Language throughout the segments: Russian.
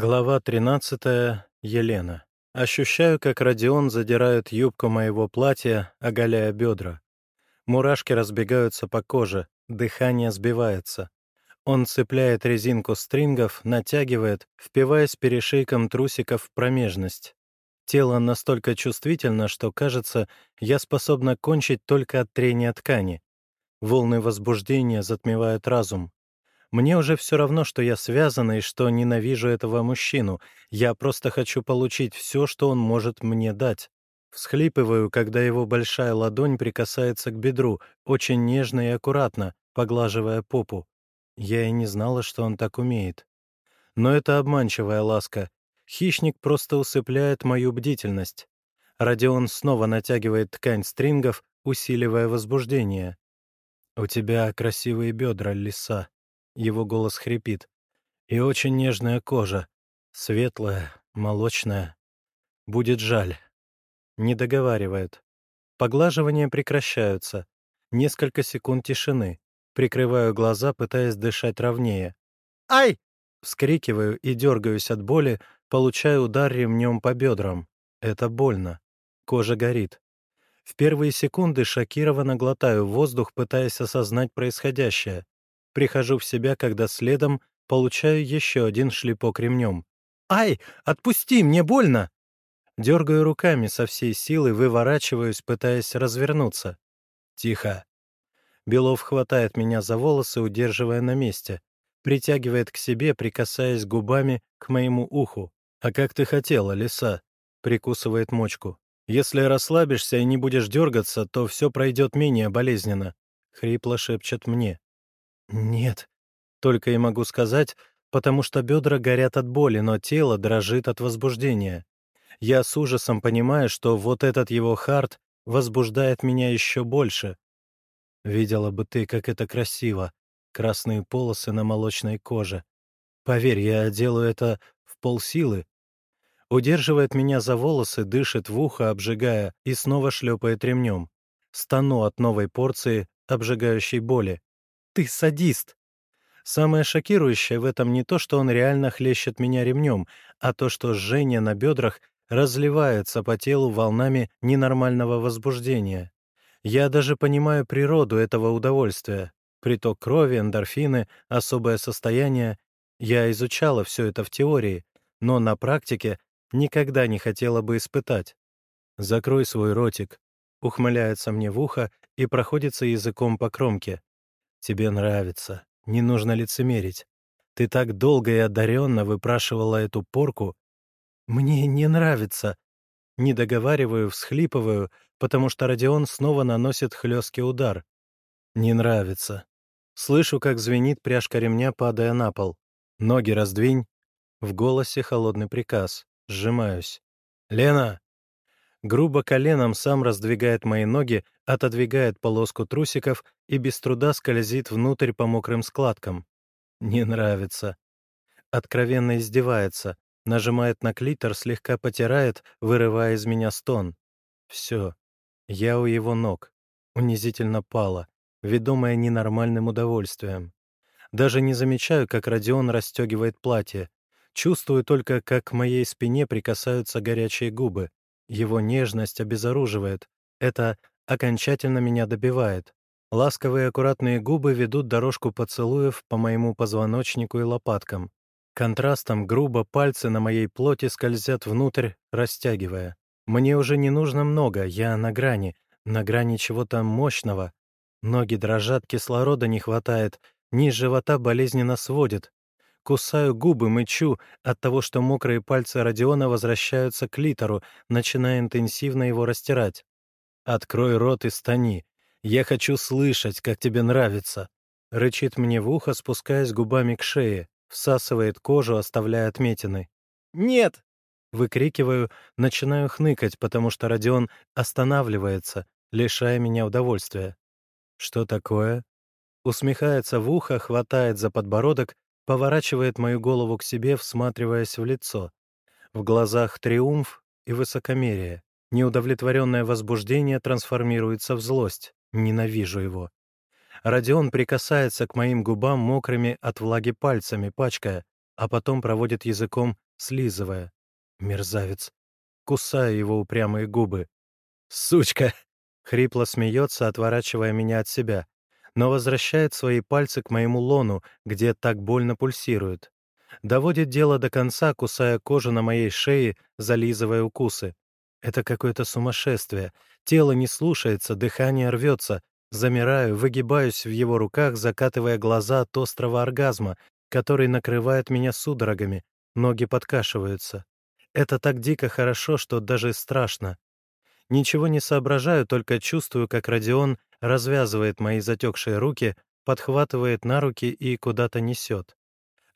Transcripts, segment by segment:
Глава 13. Елена. Ощущаю, как Родион задирает юбку моего платья, оголяя бедра. Мурашки разбегаются по коже, дыхание сбивается. Он цепляет резинку стрингов, натягивает, впиваясь перешейком трусиков в промежность. Тело настолько чувствительно, что, кажется, я способна кончить только от трения ткани. Волны возбуждения затмевают разум. Мне уже все равно, что я связана и что ненавижу этого мужчину. Я просто хочу получить все, что он может мне дать. Всхлипываю, когда его большая ладонь прикасается к бедру, очень нежно и аккуратно, поглаживая попу. Я и не знала, что он так умеет. Но это обманчивая ласка. Хищник просто усыпляет мою бдительность. Родион снова натягивает ткань стрингов, усиливая возбуждение. «У тебя красивые бедра, лиса», его голос хрипит. И очень нежная кожа. Светлая, молочная. Будет жаль. Не договаривает. Поглаживания прекращаются. Несколько секунд тишины. Прикрываю глаза, пытаясь дышать ровнее. «Ай!» Вскрикиваю и дергаюсь от боли, получаю удар ремнем по бедрам. Это больно. Кожа горит. В первые секунды шокированно глотаю воздух, пытаясь осознать происходящее. Прихожу в себя, когда следом получаю еще один шлепок ремнем. «Ай! Отпусти! Мне больно!» Дергаю руками со всей силы, выворачиваюсь, пытаясь развернуться. «Тихо!» Белов хватает меня за волосы, удерживая на месте. Притягивает к себе, прикасаясь губами к моему уху. «А как ты хотела, лиса?» Прикусывает мочку. «Если расслабишься и не будешь дергаться, то все пройдет менее болезненно», — хрипло шепчет мне. «Нет», — только и могу сказать, потому что бедра горят от боли, но тело дрожит от возбуждения. Я с ужасом понимаю, что вот этот его хард возбуждает меня еще больше. Видела бы ты, как это красиво, красные полосы на молочной коже. Поверь, я делаю это в полсилы. Удерживает меня за волосы, дышит в ухо, обжигая, и снова шлепает ремнем. Стану от новой порции обжигающей боли. Ты садист!» Самое шокирующее в этом не то, что он реально хлещет меня ремнем, а то, что жжение на бедрах разливается по телу волнами ненормального возбуждения. Я даже понимаю природу этого удовольствия. Приток крови, эндорфины, особое состояние. Я изучала все это в теории, но на практике никогда не хотела бы испытать. «Закрой свой ротик», — ухмыляется мне в ухо и проходится языком по кромке. Тебе нравится. Не нужно лицемерить. Ты так долго и одаренно выпрашивала эту порку. Мне не нравится. Не договариваю, всхлипываю, потому что Родион снова наносит хлесткий удар. Не нравится. Слышу, как звенит пряжка ремня, падая на пол. Ноги раздвинь. В голосе холодный приказ. Сжимаюсь. «Лена!» Грубо коленом сам раздвигает мои ноги, отодвигает полоску трусиков и без труда скользит внутрь по мокрым складкам. Не нравится. Откровенно издевается, нажимает на клитор, слегка потирает, вырывая из меня стон. Все. Я у его ног. Унизительно пала, ведомая ненормальным удовольствием. Даже не замечаю, как Родион расстегивает платье. Чувствую только, как к моей спине прикасаются горячие губы. Его нежность обезоруживает. Это окончательно меня добивает. Ласковые аккуратные губы ведут дорожку поцелуев по моему позвоночнику и лопаткам. Контрастом грубо пальцы на моей плоти скользят внутрь, растягивая. Мне уже не нужно много, я на грани, на грани чего-то мощного. Ноги дрожат, кислорода не хватает, низ живота болезненно сводит. Кусаю губы, мычу от того, что мокрые пальцы Родиона возвращаются к литеру, начиная интенсивно его растирать. «Открой рот и стани. Я хочу слышать, как тебе нравится». Рычит мне в ухо, спускаясь губами к шее, всасывает кожу, оставляя отметины. «Нет!» Выкрикиваю, начинаю хныкать, потому что Родион останавливается, лишая меня удовольствия. «Что такое?» Усмехается в ухо, хватает за подбородок поворачивает мою голову к себе, всматриваясь в лицо. В глазах триумф и высокомерие. Неудовлетворенное возбуждение трансформируется в злость. Ненавижу его. Родион прикасается к моим губам мокрыми от влаги пальцами, пачкая, а потом проводит языком слизывая. Мерзавец. Кусаю его упрямые губы. «Сучка!» — хрипло смеется, отворачивая меня от себя, но возвращает свои пальцы к моему лону, где так больно пульсирует. Доводит дело до конца, кусая кожу на моей шее, зализывая укусы. Это какое-то сумасшествие. Тело не слушается, дыхание рвется. Замираю, выгибаюсь в его руках, закатывая глаза от острого оргазма, который накрывает меня судорогами. Ноги подкашиваются. Это так дико хорошо, что даже страшно. Ничего не соображаю, только чувствую, как Родион развязывает мои затекшие руки, подхватывает на руки и куда-то несет.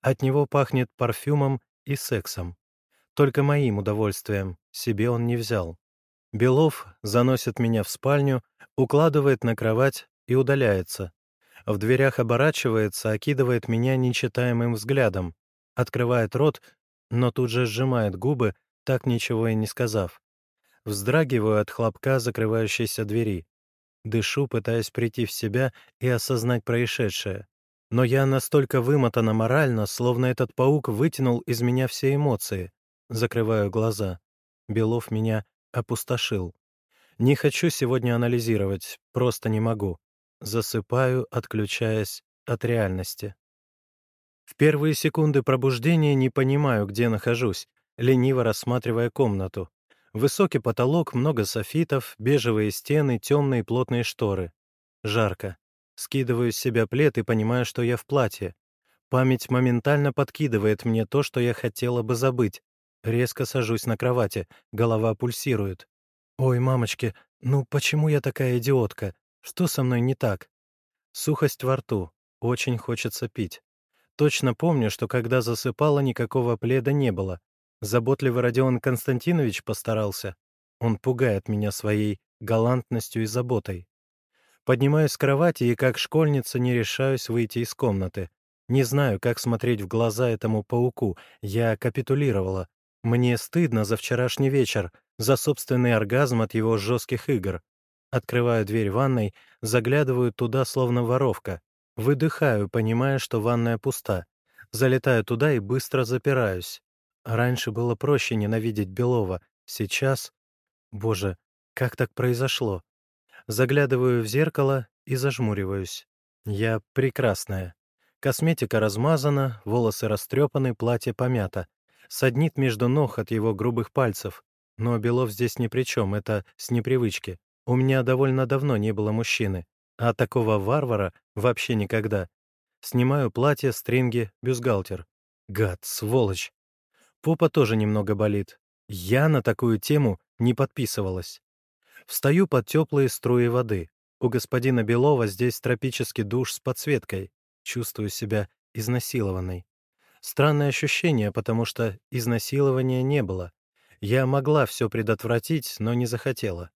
От него пахнет парфюмом и сексом. Только моим удовольствием себе он не взял. Белов заносит меня в спальню, укладывает на кровать и удаляется. В дверях оборачивается, окидывает меня нечитаемым взглядом, открывает рот, но тут же сжимает губы, так ничего и не сказав. Вздрагиваю от хлопка закрывающейся двери. Дышу, пытаясь прийти в себя и осознать происшедшее. Но я настолько вымотана морально, словно этот паук вытянул из меня все эмоции. Закрываю глаза. Белов меня опустошил. Не хочу сегодня анализировать, просто не могу. Засыпаю, отключаясь от реальности. В первые секунды пробуждения не понимаю, где нахожусь, лениво рассматривая комнату. Высокий потолок, много софитов, бежевые стены, темные плотные шторы. Жарко. Скидываю с себя плед и понимаю, что я в платье. Память моментально подкидывает мне то, что я хотела бы забыть. Резко сажусь на кровати, голова пульсирует. «Ой, мамочки, ну почему я такая идиотка? Что со мной не так?» Сухость во рту. Очень хочется пить. Точно помню, что когда засыпала, никакого пледа не было. Заботливый Родион Константинович постарался. Он пугает меня своей галантностью и заботой. Поднимаюсь с кровати и, как школьница, не решаюсь выйти из комнаты. Не знаю, как смотреть в глаза этому пауку. Я капитулировала. Мне стыдно за вчерашний вечер, за собственный оргазм от его жестких игр. Открываю дверь ванной, заглядываю туда, словно воровка. Выдыхаю, понимая, что ванная пуста. Залетаю туда и быстро запираюсь. Раньше было проще ненавидеть Белова. Сейчас... Боже, как так произошло? Заглядываю в зеркало и зажмуриваюсь. Я прекрасная. Косметика размазана, волосы растрепаны, платье помято. Саднит между ног от его грубых пальцев. Но Белов здесь ни при чем, это с непривычки. У меня довольно давно не было мужчины, а такого варвара вообще никогда. Снимаю платье, стринги, бюстгальтер. Гад, сволочь. Попа тоже немного болит. Я на такую тему не подписывалась. Встаю под теплые струи воды. У господина Белова здесь тропический душ с подсветкой. Чувствую себя изнасилованной. Странное ощущение, потому что изнасилования не было. Я могла все предотвратить, но не захотела.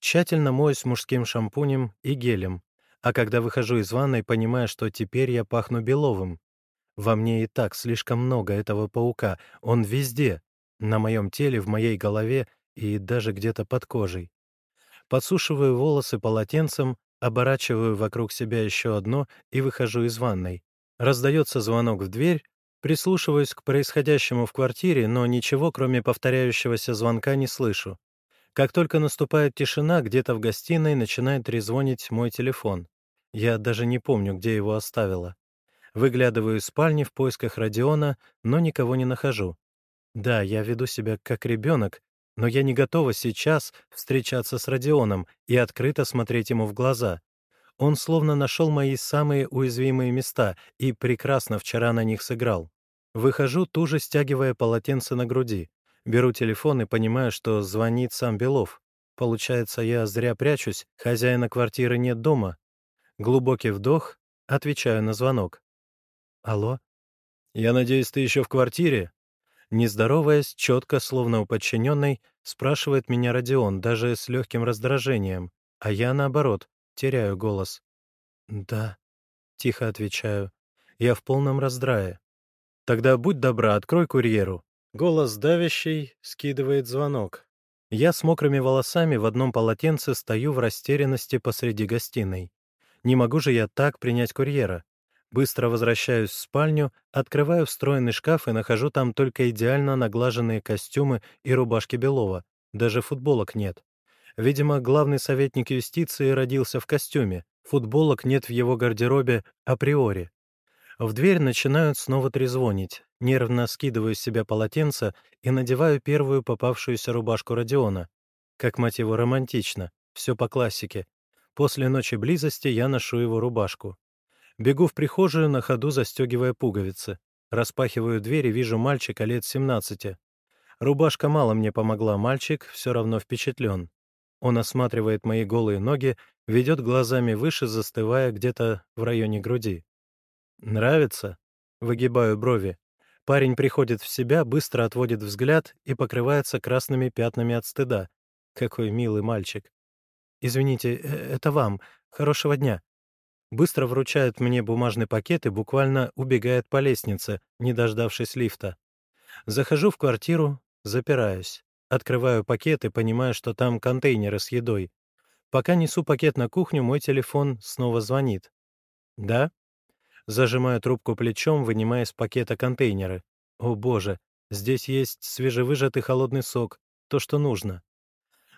Тщательно моюсь мужским шампунем и гелем, а когда выхожу из ванной, понимаю, что теперь я пахну Беловым. Во мне и так слишком много этого паука. Он везде. На моем теле, в моей голове и даже где-то под кожей. Подсушиваю волосы полотенцем, оборачиваю вокруг себя еще одно и выхожу из ванной. Раздается звонок в дверь, прислушиваюсь к происходящему в квартире, но ничего, кроме повторяющегося звонка, не слышу. Как только наступает тишина, где-то в гостиной начинает резвонить мой телефон. Я даже не помню, где его оставила. Выглядываю из спальни в поисках Родиона, но никого не нахожу. Да, я веду себя как ребенок, но я не готова сейчас встречаться с Родионом и открыто смотреть ему в глаза. Он словно нашел мои самые уязвимые места и прекрасно вчера на них сыграл. Выхожу, туже стягивая полотенце на груди. Беру телефон и понимаю, что звонит сам Белов. Получается, я зря прячусь, хозяина квартиры нет дома. Глубокий вдох, отвечаю на звонок. «Алло?» «Я надеюсь, ты еще в квартире?» Не здороваясь, четко, словно у подчиненной, спрашивает меня Родион, даже с легким раздражением, а я, наоборот, теряю голос. «Да», — тихо отвечаю, — «я в полном раздрае». «Тогда будь добра, открой курьеру». Голос давящий скидывает звонок. Я с мокрыми волосами в одном полотенце стою в растерянности посреди гостиной. Не могу же я так принять курьера. Быстро возвращаюсь в спальню, открываю встроенный шкаф и нахожу там только идеально наглаженные костюмы и рубашки Белова. Даже футболок нет. Видимо, главный советник юстиции родился в костюме. Футболок нет в его гардеробе априори. В дверь начинают снова трезвонить. Нервно скидываю с себя полотенце и надеваю первую попавшуюся рубашку Родиона. Как, мать его, романтично. Все по классике. После ночи близости я ношу его рубашку. Бегу в прихожую, на ходу застегивая пуговицы. Распахиваю дверь и вижу мальчика лет 17. Рубашка мало мне помогла, мальчик все равно впечатлен. Он осматривает мои голые ноги, ведет глазами выше, застывая где-то в районе груди. «Нравится?» — выгибаю брови. Парень приходит в себя, быстро отводит взгляд и покрывается красными пятнами от стыда. Какой милый мальчик. «Извините, э, это вам. Хорошего дня». Быстро вручает мне бумажный пакет и буквально убегает по лестнице, не дождавшись лифта. Захожу в квартиру, запираюсь. Открываю пакет и понимаю, что там контейнеры с едой. Пока несу пакет на кухню, мой телефон снова звонит. «Да?» Зажимаю трубку плечом, вынимая из пакета контейнеры. «О, боже, здесь есть свежевыжатый холодный сок, то, что нужно».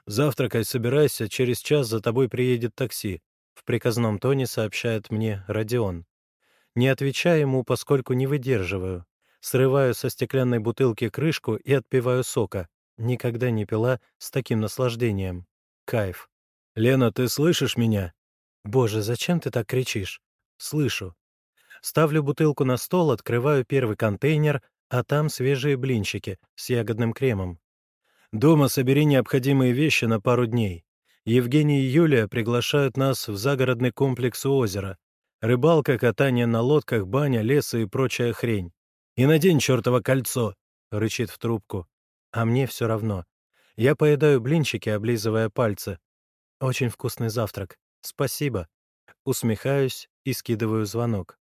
«Завтракай, собирайся, через час за тобой приедет такси», в приказном тоне сообщает мне Родион. Не отвечаю ему, поскольку не выдерживаю. Срываю со стеклянной бутылки крышку и отпиваю сока. Никогда не пила с таким наслаждением. Кайф. «Лена, ты слышишь меня?» «Боже, зачем ты так кричишь?» «Слышу». Ставлю бутылку на стол, открываю первый контейнер, а там свежие блинчики с ягодным кремом. «Дома собери необходимые вещи на пару дней. Евгений и Юлия приглашают нас в загородный комплекс у озера. Рыбалка, катание на лодках, баня, леса и прочая хрень. И надень чертово кольцо!» — рычит в трубку. А мне все равно. Я поедаю блинчики, облизывая пальцы. Очень вкусный завтрак. Спасибо. Усмехаюсь и скидываю звонок.